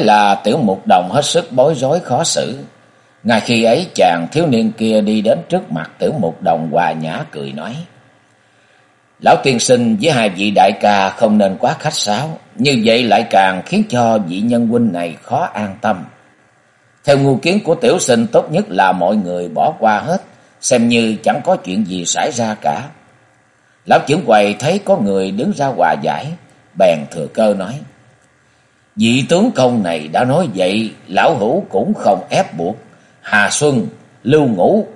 Thế là tiểu mục đồng hết sức bối rối khó xử. Ngay khi ấy, chàng thiếu niên kia đi đến trước mặt tiểu mục đồng hòa nhã cười nói. Lão tiên sinh với hai vị đại ca không nên quá khách sáo. Như vậy lại càng khiến cho vị nhân huynh này khó an tâm. Theo ngu kiến của tiểu sinh, tốt nhất là mọi người bỏ qua hết. Xem như chẳng có chuyện gì xảy ra cả. Lão trưởng quầy thấy có người đứng ra hòa giải. Bèn thừa cơ nói. Vị tướng công này đã nói vậy, lão hữu cũng không ép buộc. Hà Xuân, Lưu Ngũ,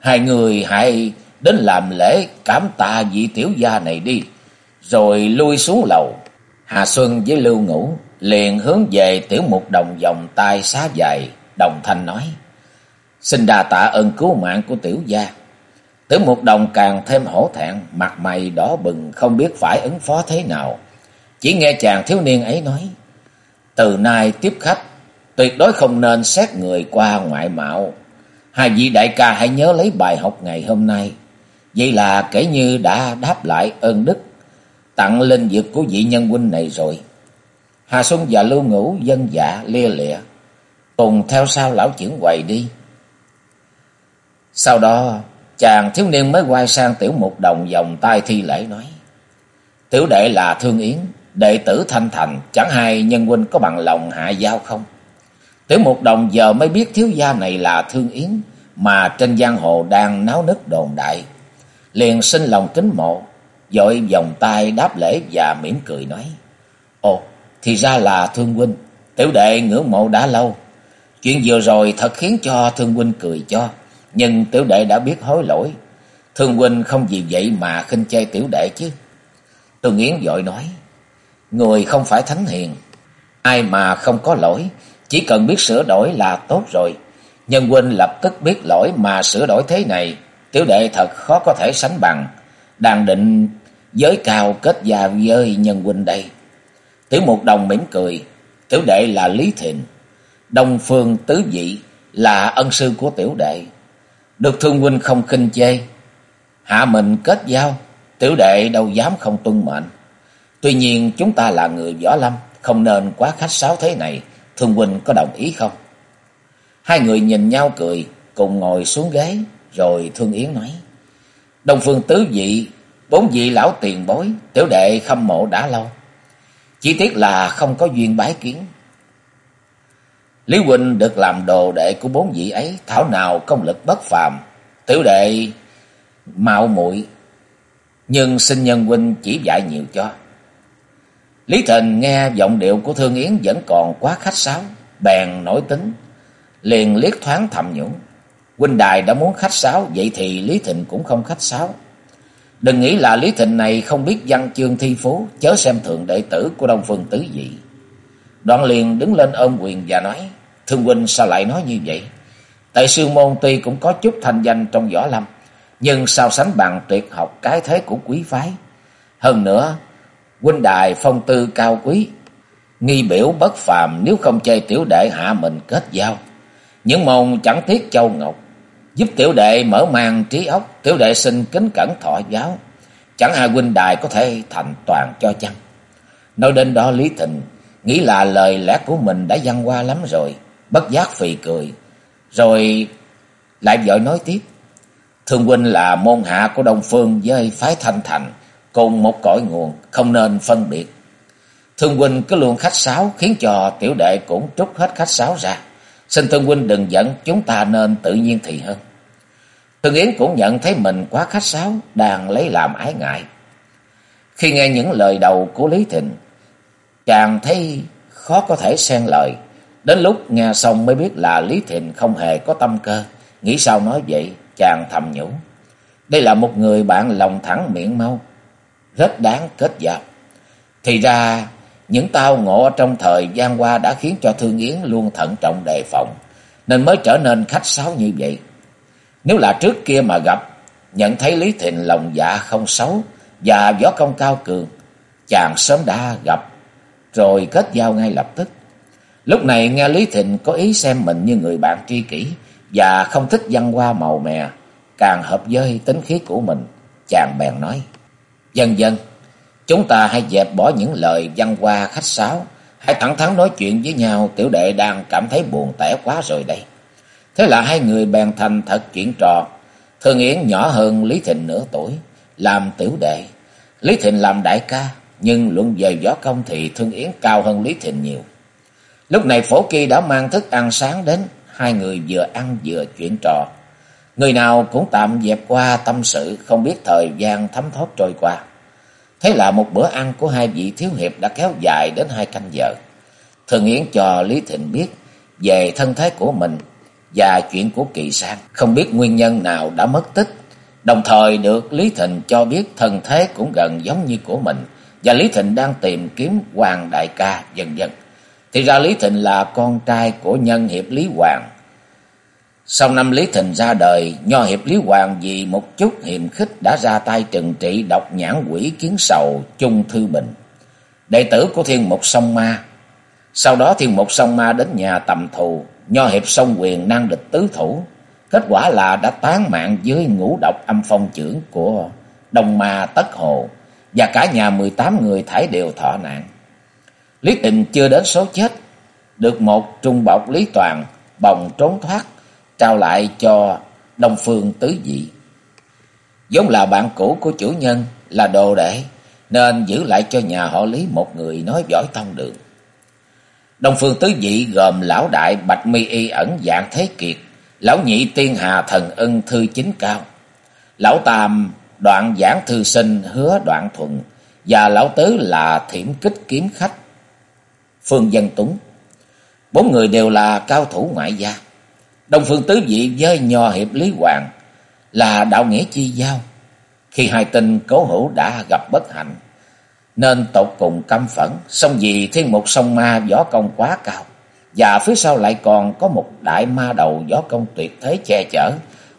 hai người hãy đến làm lễ cảm tạ vị tiểu gia này đi, rồi lui xuống lầu. Hà Xuân với Lưu Ngũ liền hướng về tiểu mục đồng vòng tay xá dài, đồng thanh nói. Xin đà tạ ơn cứu mạng của tiểu gia. Tiểu mục đồng càng thêm hổ thẹn, mặt mày đỏ bừng không biết phải ứng phó thế nào. Chỉ nghe chàng thiếu niên ấy nói. Từ nay tiếp khách, tuyệt đối không nên xét người qua ngoại mạo. Hai vị đại ca hãy nhớ lấy bài học ngày hôm nay. Vậy là kể như đã đáp lại ơn đức, tặng linh dược của vị nhân huynh này rồi. Hà Xuân và Lưu Ngũ dân dạ lia lịa, cùng theo sau lão trưởng quầy đi. Sau đó, chàng thiếu niên mới quay sang tiểu mục đồng vòng tay thi lễ nói. Tiểu đệ là Thương Yến, đệ tử thanh thành, chẳng hay nhân huynh có bằng lòng hạ giao không? Tiểu Mục Đồng giờ mới biết thiếu gia này là Thương Yến, mà trên giang hồ đang náo nức đồn đại. Liền sinh lòng kính mộ, dội vòng tay đáp lễ và mỉm cười nói. Ồ, thì ra là Thương Huynh, tiểu đệ ngưỡng mộ đã lâu. Chuyện vừa rồi thật khiến cho Thương Huynh cười cho, nhưng tiểu đệ đã biết hối lỗi. Thương Huynh không vì vậy mà khinh chê tiểu đệ chứ. Tương Yến vội nói. Người không phải thánh hiền. Ai mà không có lỗi. Chỉ cần biết sửa đổi là tốt rồi. Nhân huynh lập tức biết lỗi mà sửa đổi thế này. Tiểu đệ thật khó có thể sánh bằng. Đang định giới cao kết gia với nhân huynh đây. Tiểu Mục Đồng mỉm cười. Tiểu đệ là Lý Thịnh. Đông Phương Tứ Dị là ân sư của tiểu đệ. Được thương huynh không khinh chê. Hạ mình kết giao. Tiểu đệ đâu dám không tuân mệnh. Tuy nhiên chúng ta là người võ lâm, không nên quá khách sáo thế này, Thương huynh có đồng ý không? Hai người nhìn nhau cười, cùng ngồi xuống ghế, rồi Thương Yến nói. Đông phương tứ vị, bốn vị lão tiền bối, tiểu đệ khâm mộ đã lâu. Chỉ tiếc là không có duyên bái kiến. Lý Huynh được làm đồ đệ của bốn vị ấy, thảo nào công lực bất phàm. Tiểu đệ mạo muội nhưng xin nhân huynh chỉ dạy nhiều cho. Lý Thịnh nghe giọng điệu của Thương Yến vẫn còn quá khách sáo, bèn nổi tính, liền liếc thoáng thầm nhũng. Huynh đài đã muốn khách sáo, vậy thì Lý Thịnh cũng không khách sáo. Đừng nghĩ là Lý Thịnh này không biết văn chương thi phú, chớ xem thường đệ tử của Đông Phương Tứ Dị. Đoạn liền đứng lên ôm quyền và nói, Thương huynh sao lại nói như vậy? Tại sư môn tuy cũng có chút thành danh trong võ lâm, nhưng sao sánh bằng tuyệt học cái thế của quý phái. Hơn nữa, huynh đài phong tư cao quý, nghi biểu bất phàm nếu không chơi tiểu đệ hạ mình kết giao. Những môn chẳng tiếc châu ngọc, giúp tiểu đệ mở mang trí óc, tiểu đệ xin kính cẩn thọ giáo. Chẳng ai huynh đài có thể thành toàn cho chăng. Nói đến đó Lý Thịnh nghĩ là lời lẽ của mình đã văn qua lắm rồi, bất giác phì cười. Rồi lại vội nói tiếp. Thương huynh là môn hạ của Đông Phương với phái Thanh Thành, cùng một cõi nguồn, không nên phân biệt. Thương huynh cứ luôn khách sáo khiến cho tiểu đệ cũng trút hết khách sáo ra. Xin thương huynh đừng giận, chúng ta nên tự nhiên thì hơn. Thương Yến cũng nhận thấy mình quá khách sáo, đang lấy làm ái ngại. Khi nghe những lời đầu của Lý Thịnh, chàng thấy khó có thể xen lời. Đến lúc nghe xong mới biết là Lý Thịnh không hề có tâm cơ. Nghĩ sao nói vậy, chàng thầm nhủ. Đây là một người bạn lòng thẳng miệng mau, rất đáng kết giao. Thì ra, những tao ngộ trong thời gian qua đã khiến cho Thương Yến luôn thận trọng đề phòng, nên mới trở nên khách sáo như vậy. Nếu là trước kia mà gặp, nhận thấy Lý Thịnh lòng dạ không xấu và võ công cao cường, chàng sớm đã gặp, rồi kết giao ngay lập tức. Lúc này nghe Lý Thịnh có ý xem mình như người bạn tri kỷ và không thích văn hoa màu mè, càng hợp với tính khí của mình, chàng bèn nói. Dân dân, chúng ta hãy dẹp bỏ những lời văn hoa khách sáo, hãy thẳng thắn nói chuyện với nhau, tiểu đệ đang cảm thấy buồn tẻ quá rồi đây. Thế là hai người bèn thành thật chuyện trò, Thương Yến nhỏ hơn Lý Thịnh nửa tuổi, làm tiểu đệ. Lý Thịnh làm đại ca, nhưng luận về võ công thì Thương Yến cao hơn Lý Thịnh nhiều. Lúc này Phổ Kỳ đã mang thức ăn sáng đến, hai người vừa ăn vừa chuyện trò. Người nào cũng tạm dẹp qua tâm sự, không biết thời gian thấm thoát trôi qua. Thế là một bữa ăn của hai vị thiếu hiệp đã kéo dài đến hai canh giờ. Thường Yến cho Lý Thịnh biết về thân thế của mình và chuyện của Kỳ Sang, không biết nguyên nhân nào đã mất tích. Đồng thời được Lý Thịnh cho biết thân thế cũng gần giống như của mình và Lý Thịnh đang tìm kiếm Hoàng Đại ca dần dần. Thì ra Lý Thịnh là con trai của nhân hiệp Lý Hoàng. Sau năm Lý Thịnh ra đời, nho hiệp Lý Hoàng vì một chút hiềm khích đã ra tay trừng trị độc nhãn quỷ kiến sầu chung Thư Bình. Đệ tử của thiên mục sông ma. Sau đó thiên mục sông ma đến nhà tầm thù, nho hiệp sông quyền năng địch tứ thủ. Kết quả là đã tán mạng dưới ngũ độc âm phong trưởng của Đông Ma Tất Hồ và cả nhà 18 người thải đều thọ nạn. Lý Tịnh chưa đến số chết, được một trung bọc Lý Toàn bồng trốn thoát, trao lại cho Đông Phương Tứ Dị. Giống là bạn cũ của chủ nhân, là đồ đệ, nên giữ lại cho nhà họ Lý một người nói giỏi thông đường. Đông Phương Tứ Dị gồm lão đại Bạch Mi Y ẩn dạng Thế Kiệt, lão nhị Tiên Hà Thần Ân Thư Chính Cao, lão tam đoạn giảng thư sinh hứa đoạn thuận và lão tứ là thiểm kích kiếm khách Phương Dân Túng. Bốn người đều là cao thủ ngoại gia. Đông Phương Tứ Vị với Nho Hiệp Lý Hoàng là đạo nghĩa chi giao. Khi hai tinh cố hữu đã gặp bất hạnh, nên tột cùng căm phẫn, song vì thiên mục sông ma võ công quá cao, và phía sau lại còn có một đại ma đầu võ công tuyệt thế che chở,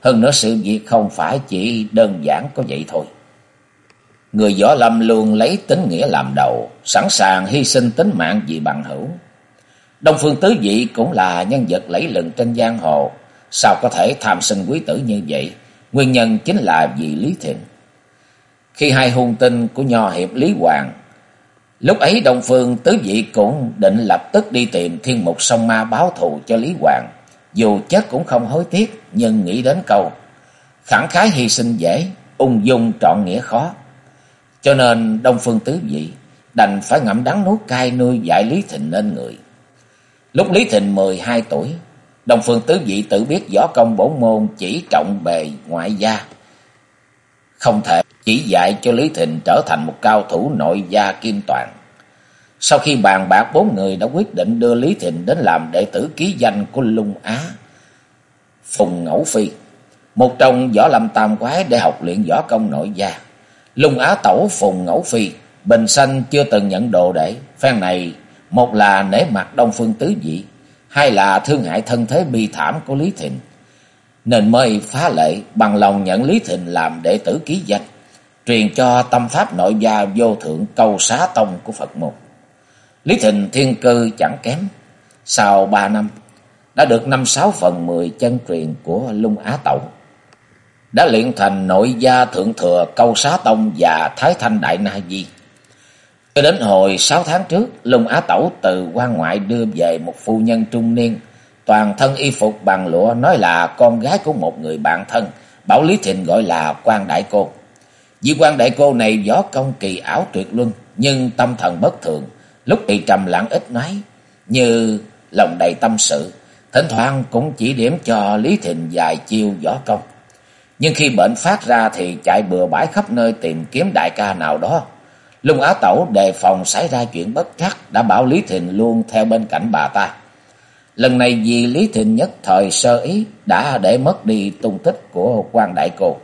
hơn nữa sự việc không phải chỉ đơn giản có vậy thôi. Người võ lâm luôn lấy tính nghĩa làm đầu, sẵn sàng hy sinh tính mạng vì bằng hữu. Đông Phương Tứ Dị cũng là nhân vật lẫy lừng trên giang hồ, sao có thể tham sinh quý tử như vậy? Nguyên nhân chính là vì Lý Thịnh. Khi hai hung tinh của nho hiệp Lý Hoàng, lúc ấy Đông Phương Tứ Dị cũng định lập tức đi tìm thiên mục sông ma báo thù cho Lý Hoàng. Dù chết cũng không hối tiếc, nhưng nghĩ đến câu, khẳng khái hy sinh dễ, ung dung trọn nghĩa khó. Cho nên Đông Phương Tứ Dị đành phải ngậm đắng nuốt cay nuôi dạy Lý Thịnh nên người. Lúc Lý Thịnh mười hai tuổi, Đông Phương Tứ Dị tự biết võ công bổn môn chỉ trọng bề ngoại gia. Không thể chỉ dạy cho Lý Thịnh trở thành một cao thủ nội gia kim toàn. Sau khi bàn bạc bốn người đã quyết định đưa Lý Thịnh đến làm đệ tử ký danh của Lung Á, Phùng Ngẫu Phi, một trong võ lâm tam quái để học luyện võ công nội gia. Lung Á Tẩu Phùng Ngẫu Phi, Bình sanh chưa từng nhận đồ đệ, phen này một là nể mặt Đông Phương Tứ Dị, hai là thương hại thân thế bi thảm của Lý Thịnh. Nên mới phá lệ bằng lòng nhận Lý Thịnh làm đệ tử ký danh, truyền cho tâm pháp nội gia vô thượng câu xá tông của Phật môn. Lý Thịnh thiên cư chẳng kém, sau ba năm đã được năm sáu phần mười chân truyền của Lung Á Tẩu đã luyện thành nội gia thượng thừa câu xá tông và thái thanh đại na di. Cho đến hồi sáu tháng trước, Lung Á Tẩu từ quan ngoại đưa về một phu nhân trung niên, toàn thân y phục bằng lụa nói là con gái của một người bạn thân, Bảo Lý Thịnh gọi là quan đại cô. Vì quan đại cô này võ công kỳ ảo tuyệt luân, nhưng tâm thần bất thường, lúc thì trầm lặng ít nói, như lòng đầy tâm sự, thỉnh thoảng cũng chỉ điểm cho Lý Thịnh vài chiêu võ công. Nhưng khi bệnh phát ra thì chạy bừa bãi khắp nơi tìm kiếm đại ca nào đó. Lung Á Tẩu đề phòng xảy ra chuyện bất trắc đã bảo Lý Thịnh luôn theo bên cạnh bà ta. Lần này vì Lý Thịnh nhất thời sơ ý đã để mất đi tung tích của quan đại cô.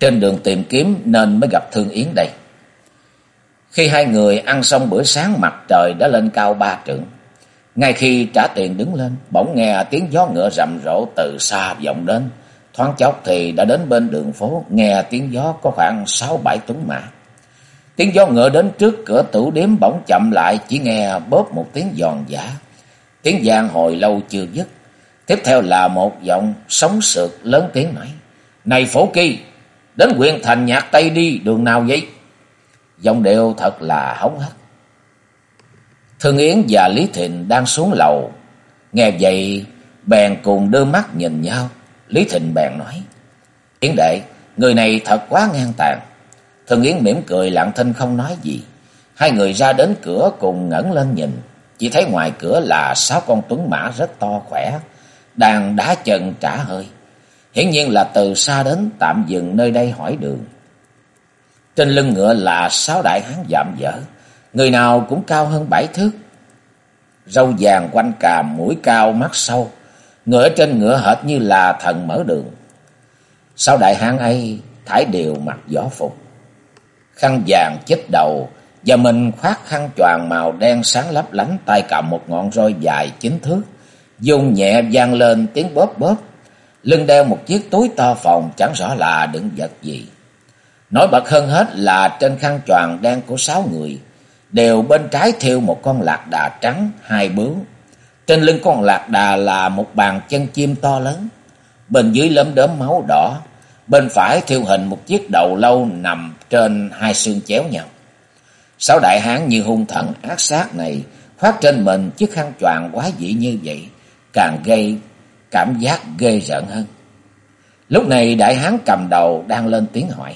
Trên đường tìm kiếm nên mới gặp Thương Yến đây. Khi hai người ăn xong bữa sáng mặt trời đã lên cao ba trượng. Ngay khi trả tiền đứng lên, bỗng nghe tiếng gió ngựa rầm rộ từ xa vọng đến. Thoáng chốc thì đã đến bên đường phố, nghe tiếng gió có khoảng sáu bảy tuấn mã. Tiếng gió ngựa đến trước cửa tủ điếm bỗng chậm lại, chỉ nghe bóp một tiếng giòn giả. Tiếng giang hồi lâu chưa dứt. Tiếp theo là một giọng sống sượt lớn tiếng nói. Này phổ kỳ, đến quyền thành nhạc Tây đi, đường nào vậy? Giọng đều thật là hống hách. Thương Yến và Lý Thịnh đang xuống lầu. Nghe vậy, bèn cùng đưa mắt nhìn nhau. Lý Thịnh bèn nói. Yến đệ, người này thật quá ngang tàn thường Yến mỉm cười lặng thinh không nói gì. Hai người ra đến cửa cùng ngẩng lên nhìn. Chỉ thấy ngoài cửa là sáu con tuấn mã rất to khỏe. Đang đá chân trả hơi. Hiển nhiên là từ xa đến tạm dừng nơi đây hỏi đường. Trên lưng ngựa là sáu đại hán dạm dở. Người nào cũng cao hơn bảy thước. Râu vàng quanh càm, mũi cao, mắt sâu. Người ở trên ngựa hệt như là thần mở đường. Sáu đại hán ấy thải đều mặc gió phục. Khăn vàng chết đầu và mình khoác khăn choàng màu đen sáng lấp lánh tay cầm một ngọn roi dài chín thước. Dùng nhẹ vang lên tiếng bóp bóp. Lưng đeo một chiếc túi to phòng chẳng rõ là đựng vật gì. Nổi bật hơn hết là trên khăn choàng đen của sáu người, đều bên trái thêu một con lạc đà trắng, hai bướu. Trên lưng con lạc đà là một bàn chân chim to lớn, bên dưới lấm đốm máu đỏ, bên phải thiêu hình một chiếc đầu lâu nằm trên hai xương chéo nhau. Sáu đại hán như hung thần ác sát này khoác trên mình chiếc khăn choàng quá dị như vậy, càng gây cảm giác ghê rợn hơn. Lúc này đại hán cầm đầu đang lên tiếng hỏi.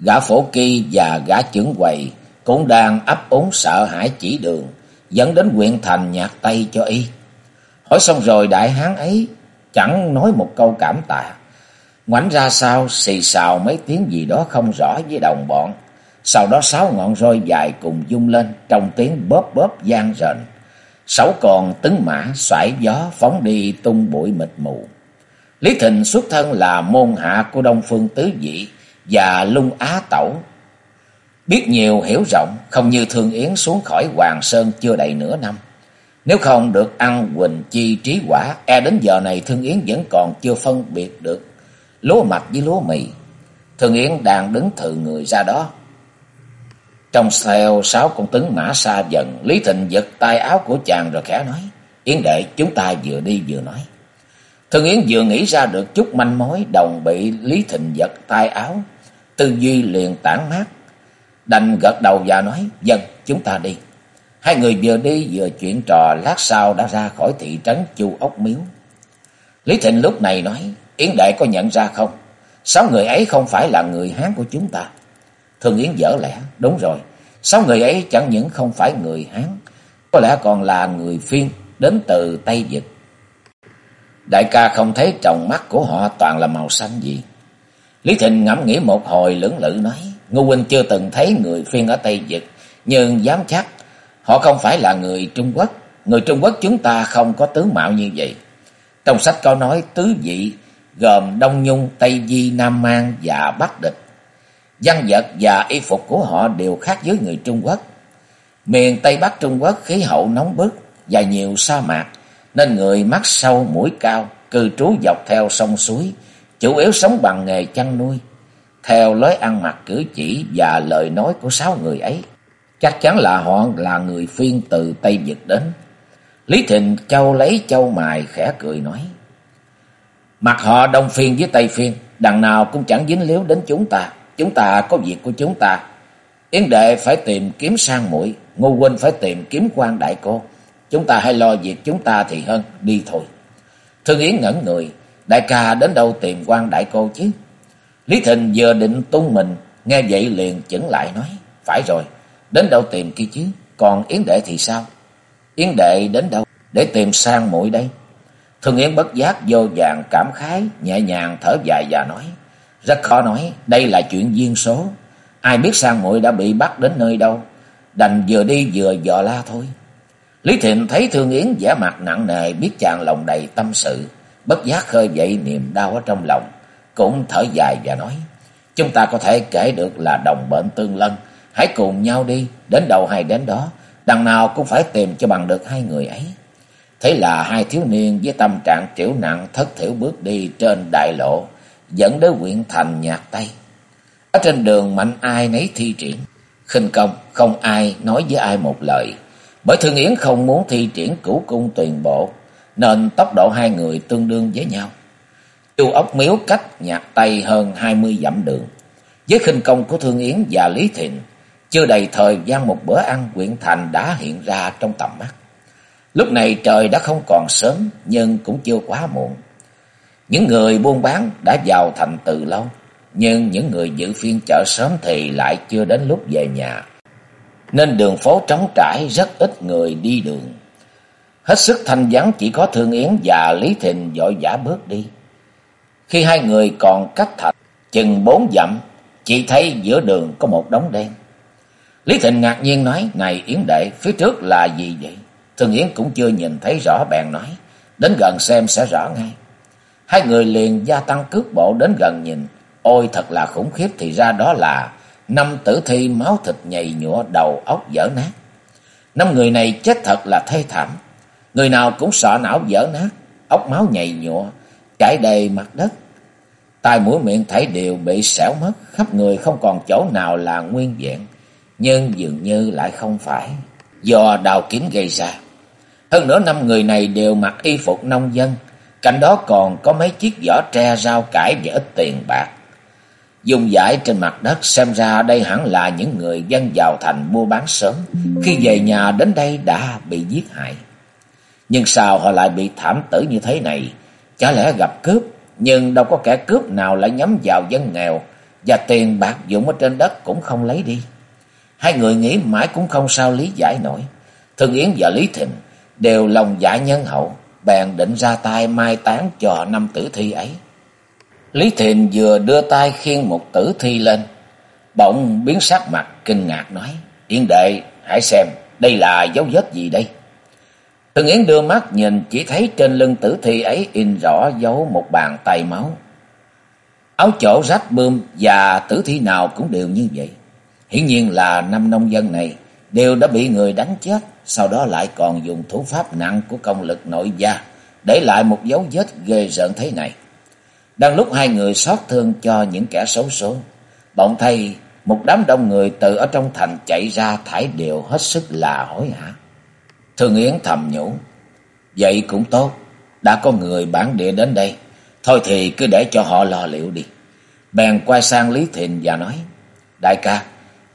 Gã phổ kỳ và gã trưởng quầy cũng đang ấp úng sợ hãi chỉ đường, dẫn đến huyện thành nhạc tay cho y. Hỏi xong rồi đại hán ấy chẳng nói một câu cảm tạ. Ngoảnh ra sau xì xào mấy tiếng gì đó không rõ với đồng bọn. Sau đó sáu ngọn roi dài cùng dung lên trong tiếng bóp bóp gian rền. Sáu con tấn mã xoải gió phóng đi tung bụi mịt mù. Lý Thịnh xuất thân là môn hạ của Đông Phương Tứ Dị và Lung Á Tẩu. Biết nhiều hiểu rộng, không như Thương Yến xuống khỏi Hoàng Sơn chưa đầy nửa năm. Nếu không được ăn quỳnh chi trí quả, e đến giờ này Thương Yến vẫn còn chưa phân biệt được lúa mạch với lúa mì. thường Yến đang đứng thừ người ra đó. Trong theo sáu con tướng mã xa dần, Lý Thịnh giật tay áo của chàng rồi khẽ nói, Yến đệ chúng ta vừa đi vừa nói. thường Yến vừa nghĩ ra được chút manh mối, đồng bị Lý Thịnh giật tay áo, tư duy liền tản mát, đành gật đầu và nói, dân chúng ta đi. Hai người vừa đi vừa chuyện trò, lát sau đã ra khỏi thị trấn Chu Ốc Miếu. Lý Thịnh lúc này nói, Yến Đệ có nhận ra không? Sáu người ấy không phải là người Hán của chúng ta. Thường Yến dở lẽ, đúng rồi, sáu người ấy chẳng những không phải người Hán, có lẽ còn là người phiên đến từ Tây Dịch. Đại ca không thấy trong mắt của họ toàn là màu xanh gì. Lý Thịnh ngẫm nghĩ một hồi lưỡng lự nói, Ngô Huynh chưa từng thấy người phiên ở Tây dịch nhưng dám chắc họ không phải là người Trung Quốc. Người Trung Quốc chúng ta không có tướng mạo như vậy. Trong sách có nói tứ vị gồm Đông Nhung, Tây Di, Nam Mang và Bắc Địch. Văn vật và y phục của họ đều khác với người Trung Quốc. Miền Tây Bắc Trung Quốc khí hậu nóng bức và nhiều sa mạc, nên người mắt sâu mũi cao, cư trú dọc theo sông suối, chủ yếu sống bằng nghề chăn nuôi. Theo lối ăn mặc cử chỉ và lời nói của sáu người ấy, chắc chắn là họ là người phiên từ Tây Việt đến. Lý Thịnh châu lấy châu mài khẽ cười nói. Mặt họ đông phiên với Tây phiên, đằng nào cũng chẳng dính líu đến chúng ta. Chúng ta có việc của chúng ta. Yến đệ phải tìm kiếm sang mũi, Ngô huynh phải tìm kiếm quan đại cô. Chúng ta hay lo việc chúng ta thì hơn, đi thôi. Thương Yến ngẩn người, đại ca đến đâu tìm quan đại cô chứ? Lý Thịnh vừa định tung mình, nghe vậy liền chững lại nói, phải rồi, đến đâu tìm kia chứ, còn Yến đệ thì sao? Yến đệ đến đâu để tìm sang mũi đây? Thương Yến bất giác vô vàng cảm khái, nhẹ nhàng thở dài và nói, rất khó nói, đây là chuyện duyên số, ai biết sang muội đã bị bắt đến nơi đâu, đành vừa đi vừa dò la thôi. Lý Thịnh thấy Thương Yến vẻ mặt nặng nề, biết chàng lòng đầy tâm sự, bất giác khơi dậy niềm đau ở trong lòng, cũng thở dài và nói, chúng ta có thể kể được là đồng bệnh tương lân, Hãy cùng nhau đi, đến đầu hay đến đó, đằng nào cũng phải tìm cho bằng được hai người ấy. Thế là hai thiếu niên với tâm trạng triểu nặng thất thiểu bước đi trên đại lộ, dẫn đến huyện thành nhạc Tây. Ở trên đường mạnh ai nấy thi triển, khinh công không ai nói với ai một lời. Bởi Thương Yến không muốn thi triển cửu cung tuyền bộ, nên tốc độ hai người tương đương với nhau. Chu ốc miếu cách nhạc Tây hơn hai mươi dặm đường. Với khinh công của Thương Yến và Lý Thịnh, chưa đầy thời gian một bữa ăn quyện thành đã hiện ra trong tầm mắt. Lúc này trời đã không còn sớm nhưng cũng chưa quá muộn. Những người buôn bán đã vào thành từ lâu, nhưng những người giữ phiên chợ sớm thì lại chưa đến lúc về nhà. Nên đường phố trống trải rất ít người đi đường. Hết sức thanh vắng chỉ có Thương Yến và Lý Thịnh dội vã bước đi. Khi hai người còn cách thạch chừng bốn dặm, chỉ thấy giữa đường có một đống đen. Lý Thịnh ngạc nhiên nói, này Yến đệ, phía trước là gì vậy? Thương Yến cũng chưa nhìn thấy rõ bèn nói, đến gần xem sẽ rõ ngay. Hai người liền gia tăng cước bộ đến gần nhìn, ôi thật là khủng khiếp thì ra đó là năm tử thi máu thịt nhầy nhụa đầu óc dở nát. Năm người này chết thật là thê thảm, người nào cũng sợ não dở nát, óc máu nhầy nhụa, chảy đầy mặt đất. Tai mũi miệng thấy đều bị xẻo mất, khắp người không còn chỗ nào là nguyên vẹn, nhưng dường như lại không phải do đào kiếm gây ra. Hơn nữa năm người này đều mặc y phục nông dân, cạnh đó còn có mấy chiếc giỏ tre rau cải và ít tiền bạc. Dùng giải trên mặt đất xem ra đây hẳn là những người dân vào thành mua bán sớm, khi về nhà đến đây đã bị giết hại. Nhưng sao họ lại bị thảm tử như thế này? Chả lẽ gặp cướp, nhưng đâu có kẻ cướp nào lại nhắm vào dân nghèo, và tiền bạc dụng ở trên đất cũng không lấy đi. Hai người nghĩ mãi cũng không sao lý giải nổi. Thường Yến và Lý Thịnh đều lòng dạ nhân hậu, bèn định ra tay mai táng cho năm tử thi ấy. Lý Thịnh vừa đưa tay khiêng một tử thi lên, bỗng biến sắc mặt kinh ngạc nói, Yên đệ, hãy xem, đây là dấu vết gì đây? Thường Yến đưa mắt nhìn chỉ thấy trên lưng tử thi ấy in rõ dấu một bàn tay máu. Áo chỗ rách bươm và tử thi nào cũng đều như vậy. Hiển nhiên là năm nông dân này đều đã bị người đánh chết, sau đó lại còn dùng thủ pháp nặng của công lực nội gia, để lại một dấu vết ghê rợn thế này. Đang lúc hai người xót thương cho những kẻ xấu số, bỗng thay một đám đông người từ ở trong thành chạy ra thải đều hết sức là hối hả. thường Yến thầm nhủ, vậy cũng tốt, đã có người bản địa đến đây, thôi thì cứ để cho họ lo liệu đi. Bèn quay sang Lý Thịnh và nói, đại ca,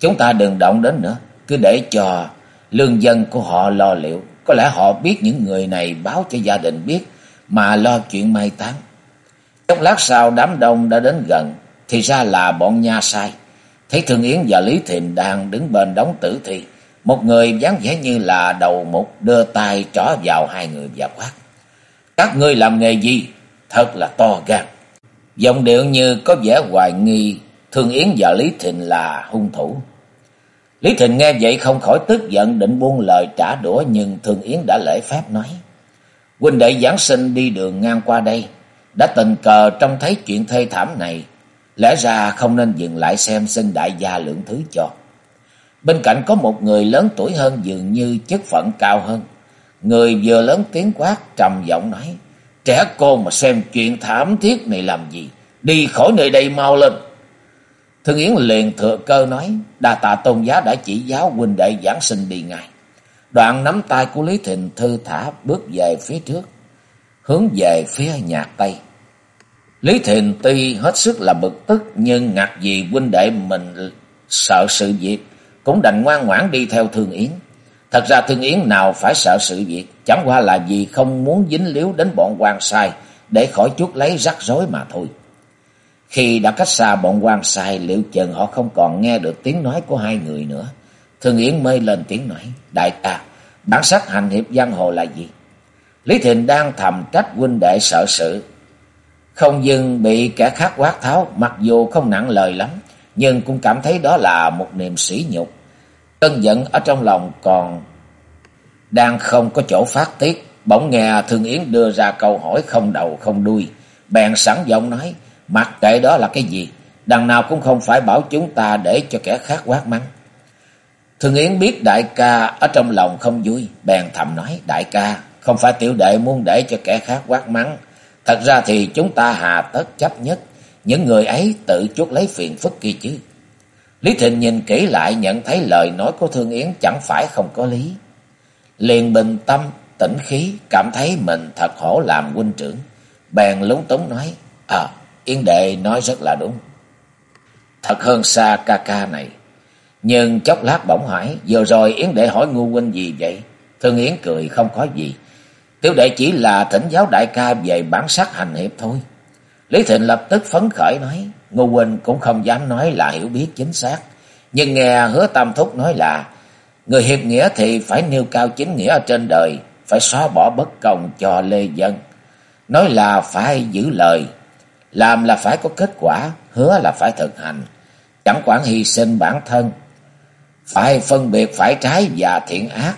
Chúng ta đừng động đến nữa, cứ để cho lương dân của họ lo liệu. Có lẽ họ biết những người này báo cho gia đình biết mà lo chuyện mai táng. Trong lát sau đám đông đã đến gần, thì ra là bọn nha sai. Thấy Thương Yến và Lý Thịnh đang đứng bên đóng tử thi. Một người dáng vẻ như là đầu mục đưa tay trỏ vào hai người và quát. Các ngươi làm nghề gì? Thật là to gan. Giọng điệu như có vẻ hoài nghi Thương Yến và Lý Thịnh là hung thủ. Lý Thịnh nghe vậy không khỏi tức giận định buông lời trả đũa nhưng Thường Yến đã lễ phép nói. Huynh đệ Giáng sinh đi đường ngang qua đây, đã tình cờ trông thấy chuyện thê thảm này, lẽ ra không nên dừng lại xem xin đại gia lượng thứ cho. Bên cạnh có một người lớn tuổi hơn dường như chức phận cao hơn. Người vừa lớn tiếng quát trầm giọng nói, trẻ con mà xem chuyện thảm thiết này làm gì, đi khỏi nơi đây mau lên. Thương Yến liền thừa cơ nói, đa tạ tôn giá đã chỉ giáo huynh đệ giảng sinh đi ngay. Đoạn nắm tay của Lý Thịnh thư thả bước về phía trước, hướng về phía nhà Tây. Lý Thịnh tuy hết sức là bực tức, nhưng ngạc gì huynh đệ mình sợ sự việc, cũng đành ngoan ngoãn đi theo Thương Yến. Thật ra Thương Yến nào phải sợ sự việc, chẳng qua là vì không muốn dính líu đến bọn quan sai, để khỏi chút lấy rắc rối mà thôi. Khi đã cách xa bọn quan sai, liệu chừng họ không còn nghe được tiếng nói của hai người nữa. Thương Yến mê lên tiếng nói, đại ca, bản sắc hành hiệp giang hồ là gì? Lý Thịnh đang thầm trách huynh đệ sợ sự. Không dừng bị kẻ khác quát tháo, mặc dù không nặng lời lắm, nhưng cũng cảm thấy đó là một niềm sỉ nhục. Cơn giận ở trong lòng còn đang không có chỗ phát tiết. Bỗng nghe Thương Yến đưa ra câu hỏi không đầu không đuôi. Bèn sẵn giọng nói, Mặc kệ đó là cái gì, đằng nào cũng không phải bảo chúng ta để cho kẻ khác quát mắng. Thường Yến biết đại ca ở trong lòng không vui, bèn thầm nói, đại ca, không phải tiểu đệ muốn để cho kẻ khác quát mắng. Thật ra thì chúng ta hà tất chấp nhất, những người ấy tự chuốc lấy phiền phức kia chứ. Lý Thịnh nhìn kỹ lại nhận thấy lời nói của Thương Yến chẳng phải không có lý. Liền bình tâm, tỉnh khí, cảm thấy mình thật hổ làm huynh trưởng. Bèn lúng túng nói, à, Yến đệ nói rất là đúng. Thật hơn xa ca ca này. Nhưng chốc lát bỗng hỏi, vừa rồi Yến đệ hỏi ngu huynh gì vậy? Thương Yến cười không có gì. Tiểu đệ chỉ là thỉnh giáo đại ca về bản sắc hành hiệp thôi. Lý Thịnh lập tức phấn khởi nói, Ngô Huynh cũng không dám nói là hiểu biết chính xác. Nhưng nghe hứa tam thúc nói là, người hiệp nghĩa thì phải nêu cao chính nghĩa ở trên đời, phải xóa bỏ bất công cho lê dân. Nói là phải giữ lời, làm là phải có kết quả, hứa là phải thực hành. Chẳng quản hy sinh bản thân, phải phân biệt phải trái và thiện ác,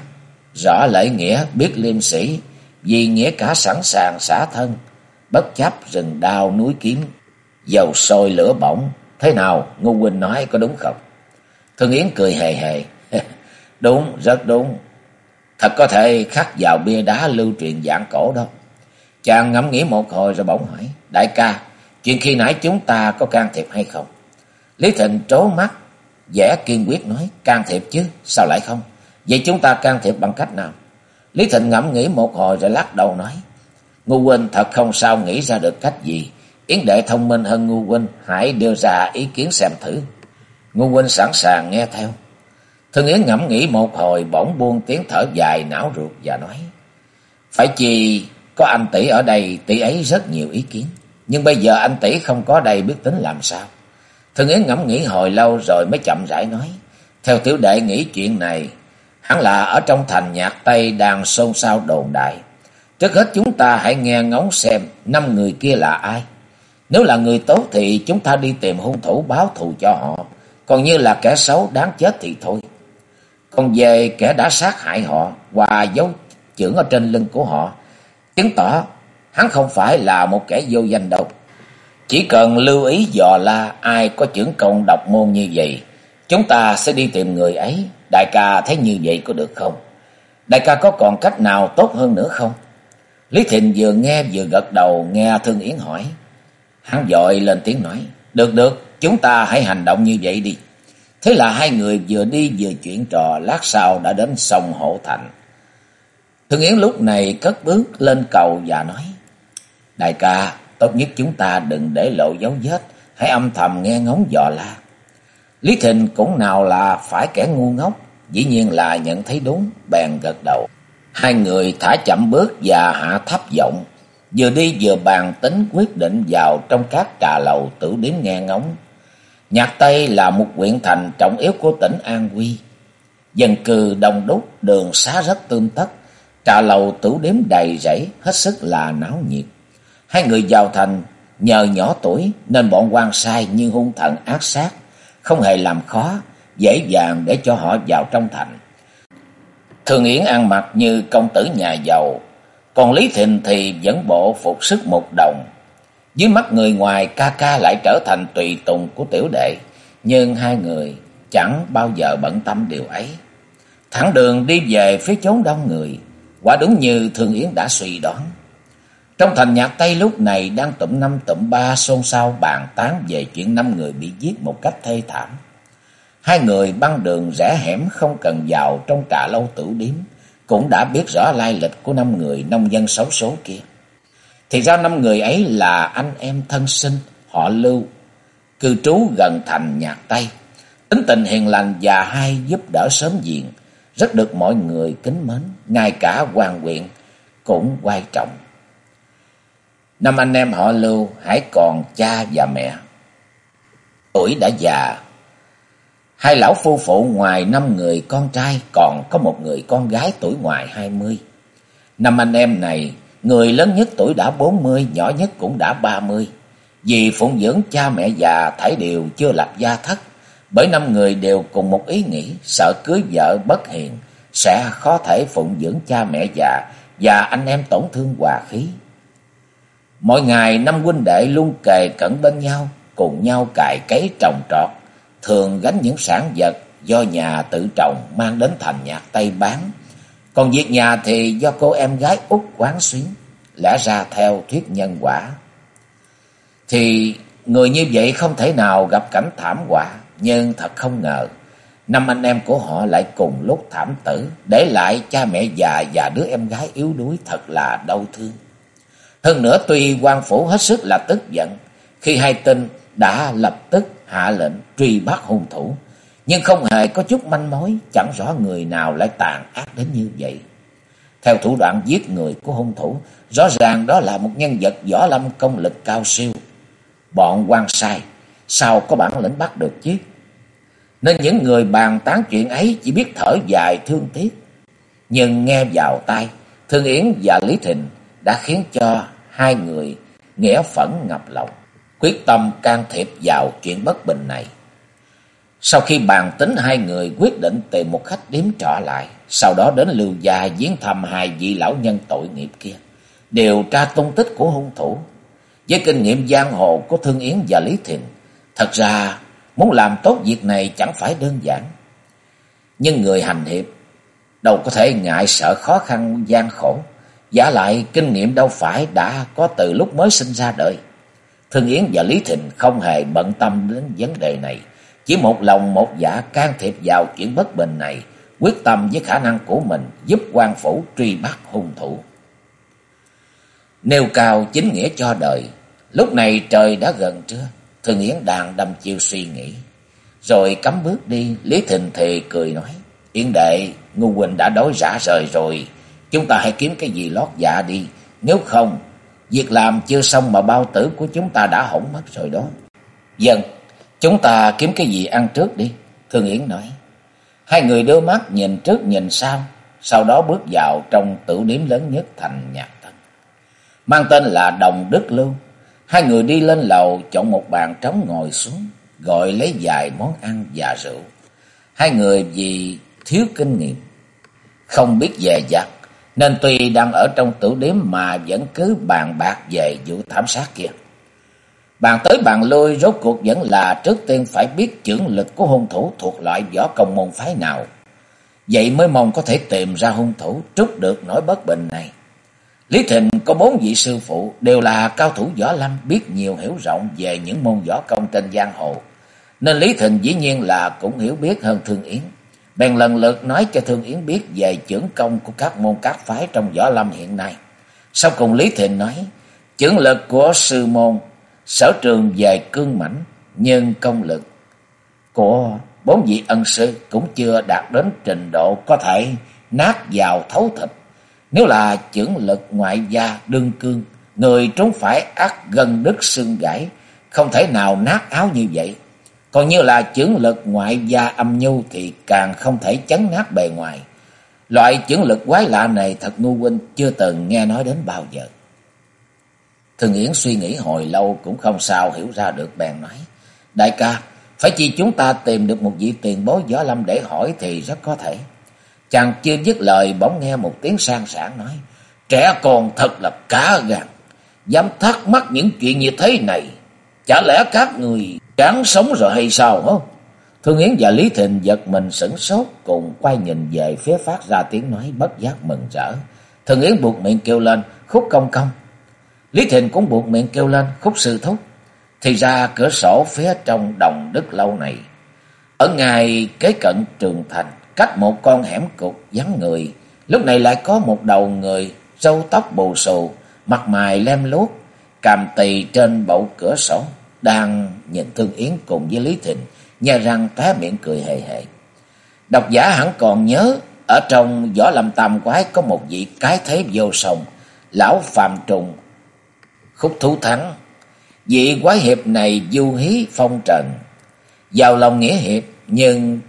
rõ lễ nghĩa, biết liêm sĩ, vì nghĩa cả sẵn sàng xả thân, bất chấp rừng đao núi kiếm, dầu sôi lửa bỏng. Thế nào, Ngô Quỳnh nói có đúng không? Thương Yến cười hề hề. đúng, rất đúng. Thật có thể khắc vào bia đá lưu truyền dạng cổ đó. Chàng ngẫm nghĩ một hồi rồi bỗng hỏi. Đại ca, chuyện khi nãy chúng ta có can thiệp hay không? Lý Thịnh trố mắt, vẻ kiên quyết nói. Can thiệp chứ, sao lại không? Vậy chúng ta can thiệp bằng cách nào? Lý Thịnh ngẫm nghĩ một hồi rồi lắc đầu nói. Ngu huynh thật không sao nghĩ ra được cách gì. Yến đệ thông minh hơn Ngu huynh, hãy đưa ra ý kiến xem thử. Ngu huynh sẵn sàng nghe theo. Thương Yến ngẫm nghĩ một hồi bỗng buông tiếng thở dài não ruột và nói. Phải chi có anh tỷ ở đây tỷ ấy rất nhiều ý kiến. Nhưng bây giờ anh tỷ không có đây biết tính làm sao. Thương Yến ngẫm nghĩ hồi lâu rồi mới chậm rãi nói. Theo tiểu đệ nghĩ chuyện này hẳn là ở trong thành nhạc Tây đang xôn xao đồn đại. Trước hết chúng ta hãy nghe ngóng xem năm người kia là ai. Nếu là người tốt thì chúng ta đi tìm hung thủ báo thù cho họ. Còn như là kẻ xấu đáng chết thì thôi. Còn về kẻ đã sát hại họ và dấu chưởng ở trên lưng của họ, chứng tỏ hắn không phải là một kẻ vô danh đâu. Chỉ cần lưu ý dò la ai có trưởng công độc môn như vậy, chúng ta sẽ đi tìm người ấy. Đại ca thấy như vậy có được không? Đại ca có còn cách nào tốt hơn nữa không? Lý Thịnh vừa nghe vừa gật đầu nghe Thương Yến hỏi. Hắn dội lên tiếng nói. Được được, chúng ta hãy hành động như vậy đi. Thế là hai người vừa đi vừa chuyển trò, lát sau đã đến sông Hổ Thành. Thương Yến lúc này cất bước lên cầu và nói. Đại ca, tốt nhất chúng ta đừng để lộ dấu vết, hãy âm thầm nghe ngóng dò la. Lý Thịnh cũng nào là phải kẻ ngu ngốc, dĩ nhiên là nhận thấy đúng, bèn gật đầu. Hai người thả chậm bước và hạ thấp giọng, vừa đi vừa bàn tính quyết định vào trong các trà lầu tử điếm nghe ngóng. Nhạc Tây là một huyện thành trọng yếu của tỉnh An Huy. Dân cư đông đúc, đường xá rất tươm tất, trà lầu tử điếm đầy rẫy, hết sức là náo nhiệt. Hai người vào thành nhờ nhỏ tuổi nên bọn quan sai như hung thần ác sát, không hề làm khó, dễ dàng để cho họ vào trong thành. Thường Yến ăn mặc như công tử nhà giàu, còn Lý Thịnh thì vẫn bộ phục sức một đồng. Dưới mắt người ngoài ca ca lại trở thành tùy tùng của tiểu đệ, nhưng hai người chẳng bao giờ bận tâm điều ấy. Thẳng đường đi về phía chốn đông người, quả đúng như Thường Yến đã suy đoán. Trong thành nhạc Tây lúc này đang tụm năm tụm ba xôn xao bàn tán về chuyện năm người bị giết một cách thê thảm. Hai người băng đường rẽ hẻm không cần vào trong trà lâu tử điếm, cũng đã biết rõ lai lịch của năm người nông dân xấu số kia. Thì ra năm người ấy là anh em thân sinh, họ lưu, cư trú gần thành nhạc Tây. Tính tình hiền lành và hai giúp đỡ sớm diện, rất được mọi người kính mến, ngay cả quan huyện cũng quan trọng. Năm anh em họ lưu hãy còn cha và mẹ. Tuổi đã già, Hai lão phu phụ ngoài năm người con trai còn có một người con gái tuổi ngoài hai mươi. Năm anh em này, người lớn nhất tuổi đã bốn mươi, nhỏ nhất cũng đã ba mươi. Vì phụng dưỡng cha mẹ già thảy đều chưa lập gia thất, bởi năm người đều cùng một ý nghĩ sợ cưới vợ bất hiền sẽ khó thể phụng dưỡng cha mẹ già và anh em tổn thương hòa khí. Mỗi ngày năm huynh đệ luôn kề cận bên nhau, cùng nhau cài cấy trồng trọt, thường gánh những sản vật do nhà tự trồng mang đến thành nhạc Tây bán. Còn việc nhà thì do cô em gái út quán xuyến, lẽ ra theo thuyết nhân quả. Thì người như vậy không thể nào gặp cảnh thảm họa, nhưng thật không ngờ, năm anh em của họ lại cùng lúc thảm tử, để lại cha mẹ già và đứa em gái yếu đuối thật là đau thương. Hơn nữa tuy quan phủ hết sức là tức giận, khi hai tin đã lập tức hạ lệnh truy bắt hung thủ, nhưng không hề có chút manh mối, chẳng rõ người nào lại tàn ác đến như vậy. Theo thủ đoạn giết người của hung thủ, rõ ràng đó là một nhân vật võ lâm công lực cao siêu. Bọn quan sai, sao có bản lĩnh bắt được chứ? Nên những người bàn tán chuyện ấy chỉ biết thở dài thương tiếc. Nhưng nghe vào tai, Thương Yến và Lý Thịnh đã khiến cho hai người nghĩa phẫn ngập lòng, quyết tâm can thiệp vào chuyện bất bình này. Sau khi bàn tính hai người quyết định tìm một khách điếm trọ lại, sau đó đến lưu gia viếng thăm hai vị lão nhân tội nghiệp kia, điều tra tung tích của hung thủ. Với kinh nghiệm giang hồ của Thương Yến và Lý Thịnh, thật ra muốn làm tốt việc này chẳng phải đơn giản. Nhưng người hành hiệp đâu có thể ngại sợ khó khăn gian khổ, giả lại kinh nghiệm đâu phải đã có từ lúc mới sinh ra đời. Thương Yến và Lý Thịnh không hề bận tâm đến vấn đề này, chỉ một lòng một dạ can thiệp vào chuyện bất bình này, quyết tâm với khả năng của mình giúp quan phủ truy bắt hung thủ. Nêu cao chính nghĩa cho đời, lúc này trời đã gần trưa, Thương Yến đang đâm chiêu suy nghĩ. Rồi cắm bước đi, Lý Thịnh thì cười nói, Yến đệ, Ngu Quỳnh đã đói rã rời rồi, chúng ta hãy kiếm cái gì lót dạ đi, nếu không, việc làm chưa xong mà bao tử của chúng ta đã hỏng mất rồi đó. Dân, chúng ta kiếm cái gì ăn trước đi, Thường Yến nói. Hai người đưa mắt nhìn trước nhìn sau, sau đó bước vào trong tử điếm lớn nhất thành nhạc thân. Mang tên là Đồng Đức Lưu. Hai người đi lên lầu chọn một bàn trống ngồi xuống, gọi lấy vài món ăn và rượu. Hai người vì thiếu kinh nghiệm, không biết về giặc, nên tuy đang ở trong tử điếm mà vẫn cứ bàn bạc về vụ thảm sát kia. Bàn tới bàn lui, rốt cuộc vẫn là trước tiên phải biết trưởng lực của hung thủ thuộc loại võ công môn phái nào. Vậy mới mong có thể tìm ra hung thủ trút được nỗi bất bình này. Lý Thịnh có bốn vị sư phụ, đều là cao thủ võ lâm, biết nhiều hiểu rộng về những môn võ công trên giang hồ. Nên Lý Thịnh dĩ nhiên là cũng hiểu biết hơn Thương Yến. Bèn lần lượt nói cho Thương Yến biết về trưởng công của các môn các phái trong võ lâm hiện nay. Sau cùng Lý Thịnh nói, trưởng lực của sư môn sở trường về cương mãnh nhưng công lực của bốn vị ân sư cũng chưa đạt đến trình độ có thể nát vào thấu thịt. Nếu là trưởng lực ngoại gia đương cương, người trúng phải ác gần đứt xương gãy, không thể nào nát áo như vậy. Còn như là chưởng lực ngoại gia âm nhu thì càng không thể chấn nát bề ngoài. Loại chưởng lực quái lạ này thật ngu huynh chưa từng nghe nói đến bao giờ. Thường Yến suy nghĩ hồi lâu cũng không sao hiểu ra được bèn nói. Đại ca, phải chi chúng ta tìm được một vị tiền bối gió lâm để hỏi thì rất có thể. Chàng chưa dứt lời bỗng nghe một tiếng sang sảng nói. Trẻ con thật là cá gan. Dám thắc mắc những chuyện như thế này. Chả lẽ các người chán sống rồi hay sao hả? Thương Yến và Lý Thịnh giật mình sửng sốt cùng quay nhìn về phía phát ra tiếng nói bất giác mừng rỡ. Thương Yến buộc miệng kêu lên khúc công công. Lý Thịnh cũng buộc miệng kêu lên khúc sư thúc. Thì ra cửa sổ phía trong đồng đức lâu này. Ở ngay kế cận trường thành, cách một con hẻm cục vắng người. Lúc này lại có một đầu người, râu tóc bù xù, mặt mày lem luốc, cầm tỳ trên bậu cửa sổ. Đang nhìn Thương Yến cùng với Lý Thịnh, nhà răng cá miệng cười hề hề. Độc giả hẳn còn nhớ, ở trong võ lâm tam quái có một vị cái thế vô song, lão phàm trùng khúc thú thắng. Vị quái hiệp này du hí phong trần, giàu lòng nghĩa hiệp nhưng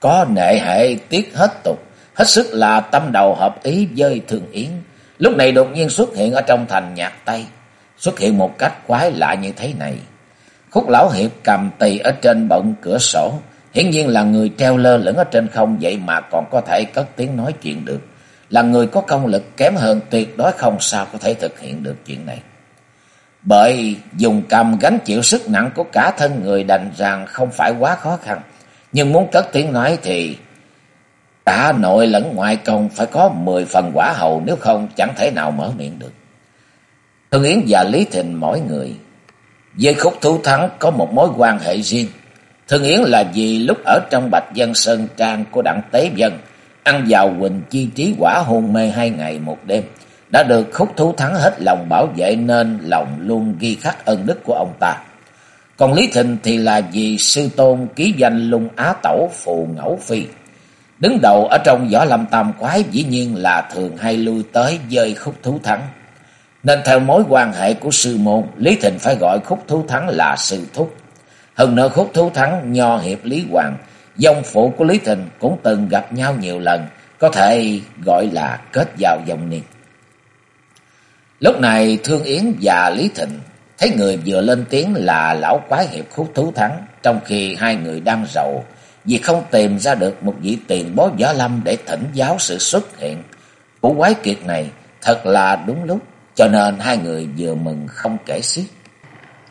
có nệ hệ tiếc hết tục, hết sức là tâm đầu hợp ý với thương Yến. Lúc này đột nhiên xuất hiện ở trong thành nhạc Tây, xuất hiện một cách quái lạ như thế này. Khúc lão hiệp cầm tỳ ở trên bọng cửa sổ, hiển nhiên là người treo lơ lửng ở trên không vậy mà còn có thể cất tiếng nói chuyện được. Là người có công lực kém hơn tuyệt đối không sao có thể thực hiện được chuyện này. Bởi dùng cầm gánh chịu sức nặng của cả thân người đành rằng không phải quá khó khăn. Nhưng muốn cất tiếng nói thì cả nội lẫn ngoại công phải có mười phần quả hầu nếu không chẳng thể nào mở miệng được. Thương Yến và Lý Thịnh mỗi người với khúc thú thắng có một mối quan hệ riêng. Thương Yến là vì lúc ở trong Bạch Dân Sơn Trang của Đặng Tế Dân, ăn vào Quỳnh chi trí quả hôn mê hai ngày một đêm, đã được khúc thú thắng hết lòng bảo vệ nên lòng luôn ghi khắc ân đức của ông ta. Còn Lý Thịnh thì là vì sư tôn ký danh lung á tẩu phù ngẫu phi. Đứng đầu ở trong võ lâm tam quái dĩ nhiên là thường hay lui tới dơi khúc thú thắng. Nên theo mối quan hệ của sư môn, Lý Thịnh phải gọi khúc thú thắng là sư thúc. Hơn nữa khúc thú thắng nho hiệp Lý Hoàng, dòng phụ của Lý Thịnh cũng từng gặp nhau nhiều lần, có thể gọi là kết giao dòng niên. Lúc này Thương Yến và Lý Thịnh thấy người vừa lên tiếng là lão quái hiệp khúc thú thắng, trong khi hai người đang rầu, vì không tìm ra được một vị tiền bối võ lâm để thỉnh giáo sự xuất hiện của quái kiệt này, thật là đúng lúc cho nên hai người vừa mừng không kể xiết.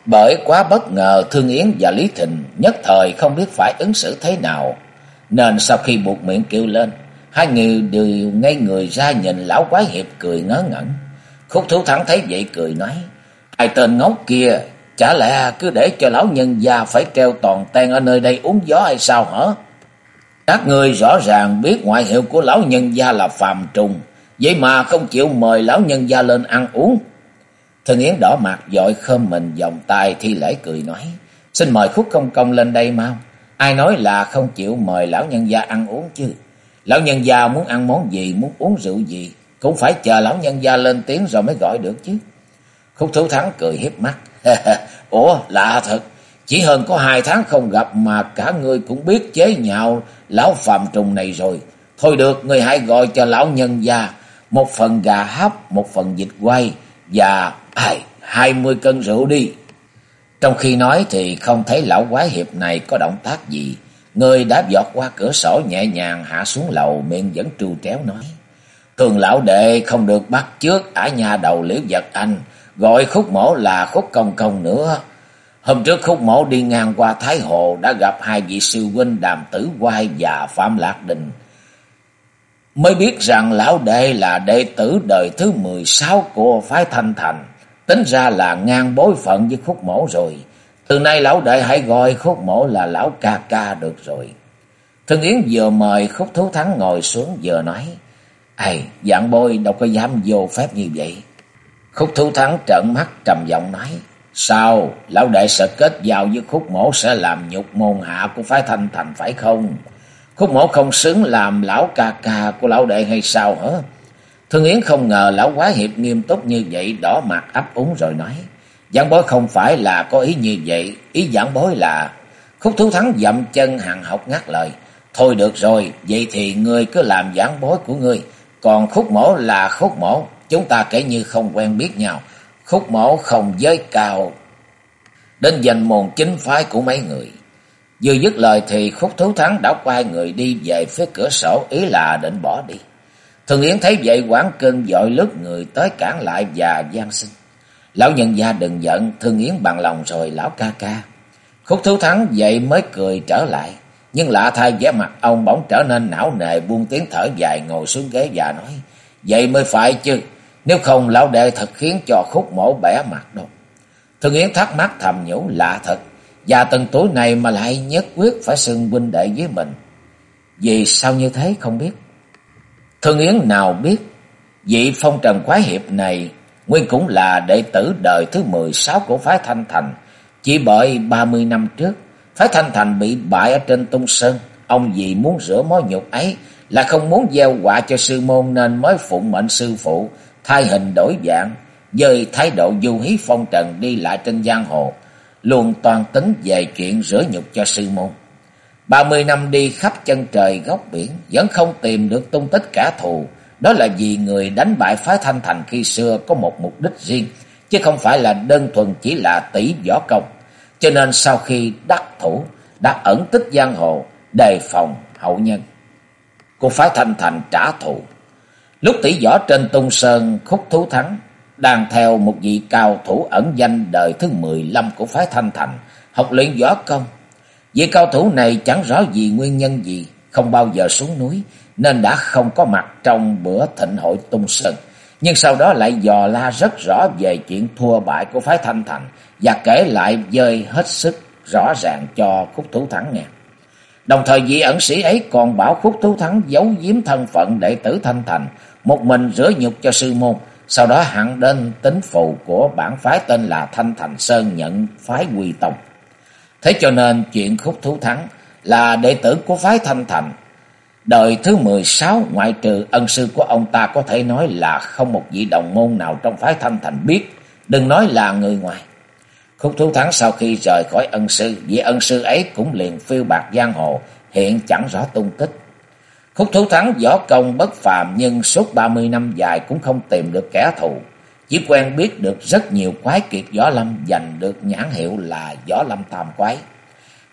Bởi quá bất ngờ Thương Yến và Lý Thịnh nhất thời không biết phải ứng xử thế nào, nên sau khi buộc miệng kêu lên, hai người đều ngay người ra nhìn lão quái hiệp cười ngớ ngẩn. Khúc thú thắng thấy vậy cười nói, hai tên ngốc kia, chả lẽ cứ để cho lão nhân gia phải treo toàn ten ở nơi đây uống gió hay sao hả? Các người rõ ràng biết ngoại hiệu của lão nhân gia là phàm trùng, Vậy mà không chịu mời lão nhân gia lên ăn uống. Thần Yến đỏ mặt dội khơm mình vòng tay thi lễ cười nói. Xin mời khúc công công lên đây mau. Ai nói là không chịu mời lão nhân gia ăn uống chứ. Lão nhân gia muốn ăn món gì, muốn uống rượu gì. Cũng phải chờ lão nhân gia lên tiếng rồi mới gọi được chứ. Khúc thú thắng cười hiếp mắt. Ủa lạ thật. Chỉ hơn có hai tháng không gặp mà cả người cũng biết chế nhạo lão phạm trùng này rồi. Thôi được, người hãy gọi cho lão nhân gia một phần gà hấp, một phần vịt quay và ai, hai mươi cân rượu đi. Trong khi nói thì không thấy lão quái hiệp này có động tác gì. Người đã giọt qua cửa sổ nhẹ nhàng hạ xuống lầu miệng vẫn trù tréo nói. Thường lão đệ không được bắt trước ả nhà đầu liễu vật anh, gọi khúc mổ là khúc công công nữa. Hôm trước khúc mổ đi ngang qua Thái Hồ đã gặp hai vị sư huynh Đàm Tử Quai và Phạm Lạc Đình mới biết rằng lão đệ là đệ tử đời thứ 16 của phái Thanh Thành, tính ra là ngang bối phận với khúc mổ rồi. Từ nay lão đệ hãy gọi khúc mổ là lão ca ca được rồi. Thương Yến vừa mời khúc thú thắng ngồi xuống vừa nói, Ây, dạng bôi đâu có dám vô phép như vậy. Khúc thú thắng trợn mắt trầm giọng nói, Sao, lão đệ sợ kết giao với khúc mổ sẽ làm nhục môn hạ của phái Thanh Thành phải không? Khúc mổ không xứng làm lão ca ca của lão đệ hay sao hả? Thương Yến không ngờ lão quá hiệp nghiêm túc như vậy, đỏ mặt ấp úng rồi nói. Giảng bối không phải là có ý như vậy, ý giảng bối là... Khúc thú thắng dậm chân hàng học ngắt lời. Thôi được rồi, vậy thì ngươi cứ làm giảng bối của ngươi. Còn khúc mổ là khúc mổ, chúng ta kể như không quen biết nhau. Khúc mổ không giới cao đến danh môn chính phái của mấy người. Vừa dứt lời thì khúc thú thắng đã quay người đi về phía cửa sổ ý là định bỏ đi. Thường Yến thấy vậy quán cơn dội lướt người tới cản lại và gian sinh. Lão nhân gia đừng giận, Thương Yến bằng lòng rồi lão ca ca. Khúc thú thắng vậy mới cười trở lại. Nhưng lạ thay vẻ mặt ông bỗng trở nên não nề buông tiếng thở dài ngồi xuống ghế và nói. Vậy mới phải chứ, nếu không lão đệ thật khiến cho khúc mổ bẻ mặt đâu. Thương Yến thắc mắc thầm nhủ lạ thật. Và từng tuổi này mà lại nhất quyết phải xưng huynh đệ với mình. Vì sao như thế không biết. Thương Yến nào biết, vị phong trần quái hiệp này nguyên cũng là đệ tử đời thứ 16 của phái Thanh Thành. Chỉ bởi 30 năm trước, phái Thanh Thành bị bại ở trên Tung Sơn. Ông vì muốn rửa mối nhục ấy là không muốn gieo quả cho sư môn nên mới phụng mệnh sư phụ, thay hình đổi dạng, dời thái độ du hí phong trần đi lại trên giang hồ luôn toàn tính về chuyện rửa nhục cho sư môn. ba mươi năm đi khắp chân trời góc biển, vẫn không tìm được tung tích cả thù. Đó là vì người đánh bại phái thanh thành khi xưa có một mục đích riêng, chứ không phải là đơn thuần chỉ là tỷ võ công. Cho nên sau khi đắc thủ, đã ẩn tích giang hồ, đề phòng hậu nhân. Cô phái thanh thành trả thù. Lúc tỷ võ trên tung sơn khúc thú thắng, đang theo một vị cao thủ ẩn danh đời thứ 15 của phái Thanh Thành, học luyện võ công. Vị cao thủ này chẳng rõ vì nguyên nhân gì, không bao giờ xuống núi, nên đã không có mặt trong bữa thịnh hội tung sơn. Nhưng sau đó lại dò la rất rõ về chuyện thua bại của phái Thanh Thành và kể lại dơi hết sức rõ ràng cho khúc thú thắng nghe. Đồng thời vị ẩn sĩ ấy còn bảo khúc thú thắng giấu giếm thân phận đệ tử Thanh Thành, một mình rửa nhục cho sư môn, sau đó hắn đến tính phù của bản phái tên là Thanh Thành Sơn nhận phái Quy Tông. Thế cho nên chuyện khúc thú thắng là đệ tử của phái Thanh Thành. Đời thứ 16 ngoại trừ ân sư của ông ta có thể nói là không một vị đồng môn nào trong phái Thanh Thành biết, đừng nói là người ngoài. Khúc thú thắng sau khi rời khỏi ân sư, vị ân sư ấy cũng liền phiêu bạc giang hồ, hiện chẳng rõ tung tích. Khúc thú thắng võ công bất phàm nhưng suốt 30 năm dài cũng không tìm được kẻ thù. Chỉ quen biết được rất nhiều quái kiệt võ lâm giành được nhãn hiệu là võ lâm tam quái.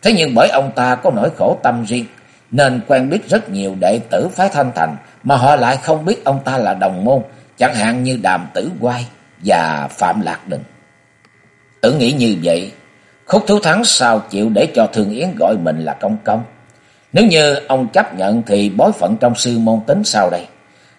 Thế nhưng bởi ông ta có nỗi khổ tâm riêng, nên quen biết rất nhiều đệ tử phái thanh thành mà họ lại không biết ông ta là đồng môn, chẳng hạn như Đàm Tử Quai và Phạm Lạc Đình. Tự nghĩ như vậy, Khúc Thú Thắng sao chịu để cho Thường Yến gọi mình là công công. Nếu như ông chấp nhận thì bối phận trong sư môn tính sao đây?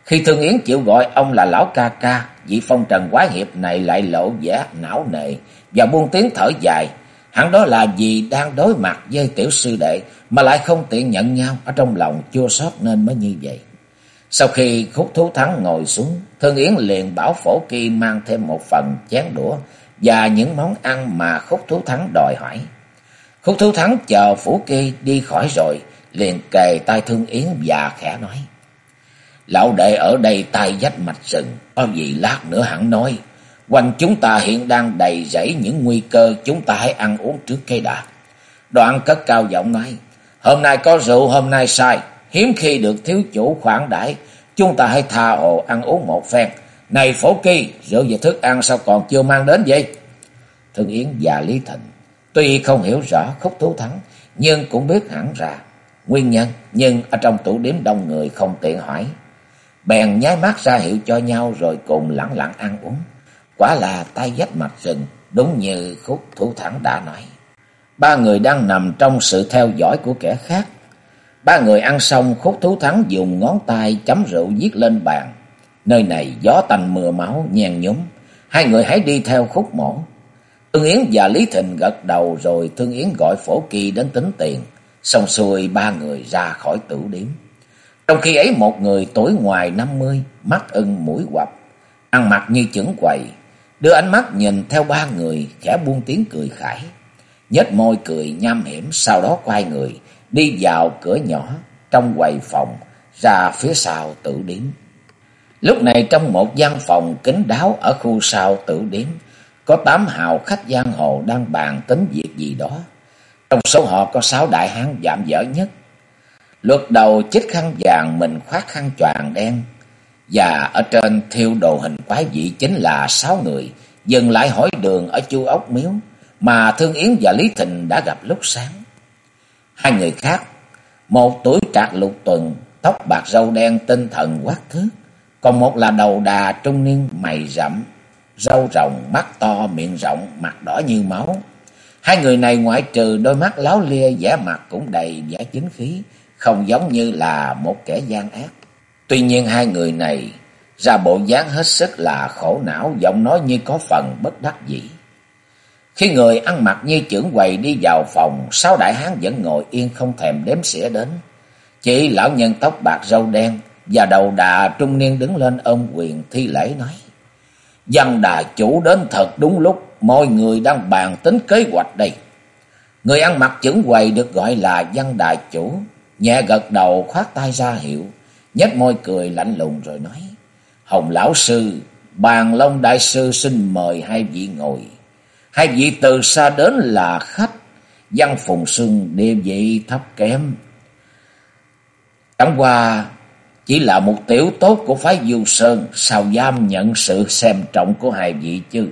Khi Thương Yến chịu gọi ông là lão ca ca, vị phong trần quái hiệp này lại lộ vẻ não nề và buông tiếng thở dài. Hẳn đó là vì đang đối mặt với tiểu sư đệ mà lại không tiện nhận nhau ở trong lòng chua xót nên mới như vậy. Sau khi khúc thú thắng ngồi xuống, Thương Yến liền bảo phổ kỳ mang thêm một phần chén đũa và những món ăn mà khúc thú thắng đòi hỏi. Khúc thú thắng chờ phủ kỳ đi khỏi rồi, liền kề tay Thương Yến và khẽ nói. Lão đệ ở đây tay dách mạch sừng, có gì lát nữa hẳn nói. Quanh chúng ta hiện đang đầy rẫy những nguy cơ, chúng ta hãy ăn uống trước cây đã. Đoạn cất cao giọng nói, hôm nay có rượu, hôm nay sai, hiếm khi được thiếu chủ khoản đãi chúng ta hãy tha hồ ăn uống một phen. Này phổ kỳ, rượu và thức ăn sao còn chưa mang đến vậy? Thương Yến và Lý Thịnh, tuy không hiểu rõ khúc thú thắng, nhưng cũng biết hẳn ra nguyên nhân, nhưng ở trong tủ điếm đông người không tiện hỏi. Bèn nháy mắt ra hiệu cho nhau rồi cùng lặng lặng ăn uống. Quả là tay dách mặt rừng, đúng như khúc thủ thẳng đã nói. Ba người đang nằm trong sự theo dõi của kẻ khác. Ba người ăn xong khúc thú thắng dùng ngón tay chấm rượu viết lên bàn. Nơi này gió tanh mưa máu nhàn nhúm. Hai người hãy đi theo khúc mổ. Thương Yến và Lý Thịnh gật đầu rồi Thương Yến gọi Phổ Kỳ đến tính tiền. Xong xuôi ba người ra khỏi tử điếm. Trong khi ấy một người tuổi ngoài năm mươi, mắt ưng mũi quặp, ăn mặc như chững quầy, đưa ánh mắt nhìn theo ba người, khẽ buông tiếng cười khải. nhếch môi cười nham hiểm, sau đó quay người, đi vào cửa nhỏ trong quầy phòng, ra phía sau tử điếm. Lúc này trong một gian phòng kín đáo ở khu sau tử điếm, có tám hào khách giang hồ đang bàn tính việc gì đó. Trong số họ có sáu đại hán giảm dở nhất. Luật đầu chích khăn vàng mình khoác khăn choàng đen. Và ở trên thiêu đồ hình quái dị chính là sáu người dừng lại hỏi đường ở chu ốc miếu mà Thương Yến và Lý Thịnh đã gặp lúc sáng. Hai người khác, một tuổi trạc lục tuần, tóc bạc râu đen tinh thần quát thước, còn một là đầu đà trung niên mày rậm, râu rồng, mắt to, miệng rộng, mặt đỏ như máu. Hai người này ngoại trừ đôi mắt láo lia, vẻ mặt cũng đầy vẻ chính khí, không giống như là một kẻ gian ác. Tuy nhiên hai người này ra bộ dáng hết sức là khổ não, giọng nói như có phần bất đắc dĩ. Khi người ăn mặc như trưởng quầy đi vào phòng, sáu đại hán vẫn ngồi yên không thèm đếm xỉa đến. Chỉ lão nhân tóc bạc râu đen và đầu đà trung niên đứng lên ôm quyền thi lễ nói dân đà chủ đến thật đúng lúc, mọi người đang bàn tính kế hoạch đây. Người ăn mặc chững quầy được gọi là dân đà chủ, nhẹ gật đầu khoát tay ra hiệu, nhếch môi cười lạnh lùng rồi nói. Hồng lão sư, bàn long đại sư xin mời hai vị ngồi. Hai vị từ xa đến là khách, văn phùng sưng địa vị thấp kém. Chẳng qua chỉ là một tiểu tốt của phái Du Sơn, sao dám nhận sự xem trọng của hai vị chứ?